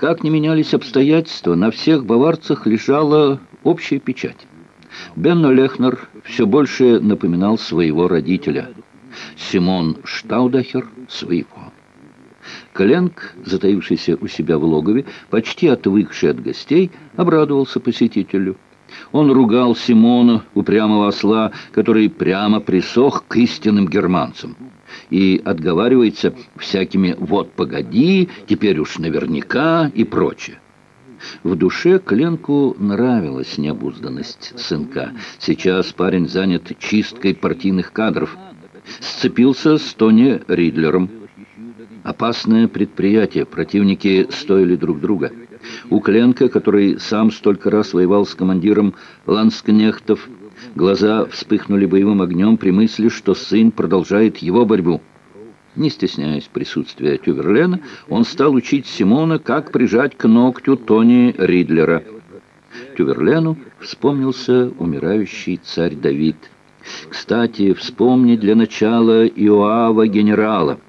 Как не менялись обстоятельства, на всех баварцах лежала общая печать. Бенно Лехнер все больше напоминал своего родителя. Симон Штаудахер – своего. Коленк, затаившийся у себя в логове, почти отвыкший от гостей, обрадовался посетителю. Он ругал Симона, упрямого осла, который прямо присох к истинным германцам. И отговаривается всякими «вот погоди», «теперь уж наверняка» и прочее. В душе Кленку нравилась необузданность сынка. Сейчас парень занят чисткой партийных кадров. Сцепился с Тони Ридлером. Опасное предприятие, противники стоили друг друга. Кленка, который сам столько раз воевал с командиром ланскнехтов, глаза вспыхнули боевым огнем при мысли, что сын продолжает его борьбу. Не стесняясь присутствия Тюверлена, он стал учить Симона, как прижать к ногтю Тони Ридлера. Тюверлену вспомнился умирающий царь Давид. Кстати, вспомни для начала Иоава генерала.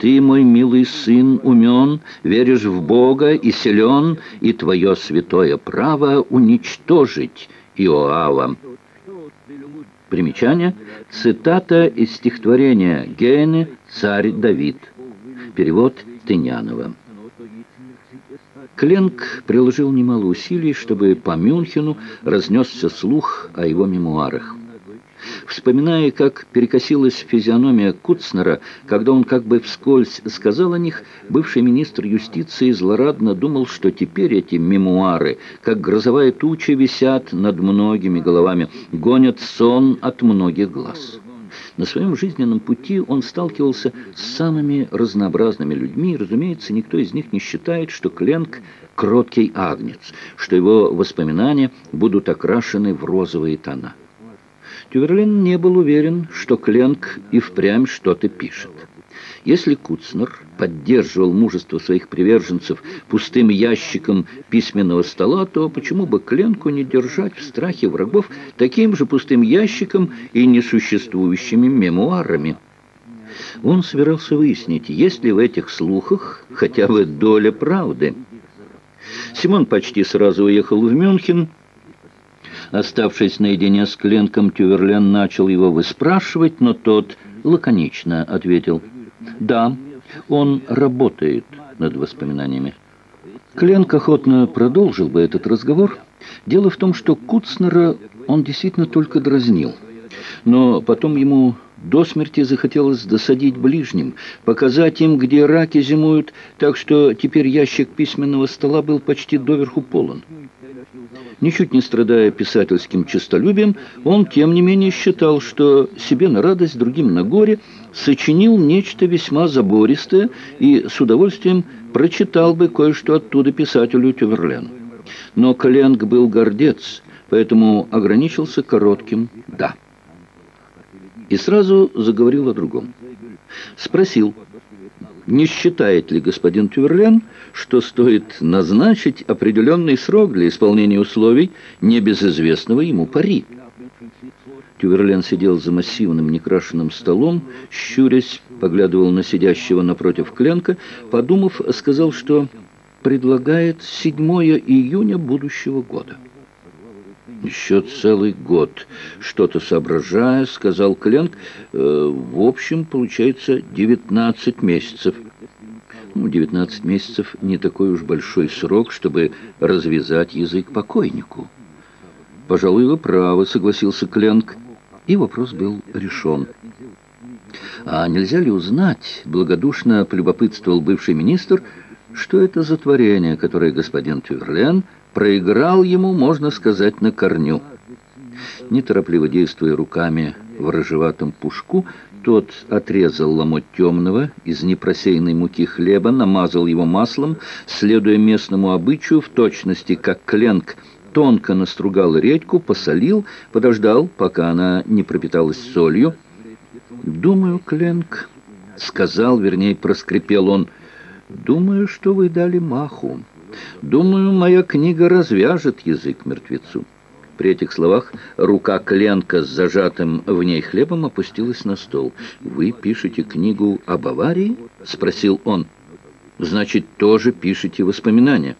Ты, мой милый сын, умен, веришь в Бога и силен, и твое святое право уничтожить Иоава. Примечание. Цитата из стихотворения Гейне «Царь Давид». Перевод Тынянова. Кленк приложил немало усилий, чтобы по Мюнхену разнесся слух о его мемуарах. Вспоминая, как перекосилась физиономия Куцнера, когда он как бы вскользь сказал о них, бывший министр юстиции злорадно думал, что теперь эти мемуары, как грозовая туча, висят над многими головами, гонят сон от многих глаз. На своем жизненном пути он сталкивался с самыми разнообразными людьми, и, разумеется, никто из них не считает, что Кленк – кроткий агнец, что его воспоминания будут окрашены в розовые тона. Тюверлин не был уверен, что Кленк и впрямь что-то пишет. Если Куцнер поддерживал мужество своих приверженцев пустым ящиком письменного стола, то почему бы Кленку не держать в страхе врагов таким же пустым ящиком и несуществующими мемуарами? Он собирался выяснить, есть ли в этих слухах хотя бы доля правды. Симон почти сразу уехал в Мюнхен, Оставшись наедине с Кленком, Тюверлен начал его выспрашивать, но тот лаконично ответил «Да, он работает над воспоминаниями». Кленк охотно продолжил бы этот разговор. Дело в том, что Куцнера он действительно только дразнил. Но потом ему до смерти захотелось досадить ближним, показать им, где раки зимуют, так что теперь ящик письменного стола был почти доверху полон. Ничуть не страдая писательским честолюбием, он, тем не менее, считал, что себе на радость, другим на горе, сочинил нечто весьма забористое и с удовольствием прочитал бы кое-что оттуда писателю Тюверлену. Но Кленг был гордец, поэтому ограничился коротким «да». И сразу заговорил о другом. Спросил, не считает ли господин Тюверлен, что стоит назначить определенный срок для исполнения условий небезызвестного ему пари? Тюверлен сидел за массивным некрашенным столом, щурясь, поглядывал на сидящего напротив Кленка, подумав, сказал, что предлагает 7 июня будущего года. «Еще целый год. Что-то соображая, — сказал Кленк, э, — в общем, получается 19 месяцев». Ну, 19 месяцев не такой уж большой срок, чтобы развязать язык покойнику. «Пожалуй, вы правы», — согласился Кленк, и вопрос был решен. «А нельзя ли узнать, — благодушно полюбопытствовал бывший министр, — что это за творение, которое господин Тюрлен проиграл ему, можно сказать, на корню?» Неторопливо действуя руками в рыжеватом пушку, тот отрезал ломоть темного из непросеянной муки хлеба, намазал его маслом, следуя местному обычаю в точности, как Кленк тонко настругал редьку, посолил, подождал, пока она не пропиталась солью. «Думаю, Кленк», — сказал, вернее, проскрипел он, — «думаю, что вы дали маху. Думаю, моя книга развяжет язык мертвецу». При этих словах рука Кленка с зажатым в ней хлебом опустилась на стол. «Вы пишете книгу об аварии?» — спросил он. Значит, тоже пишете воспоминания.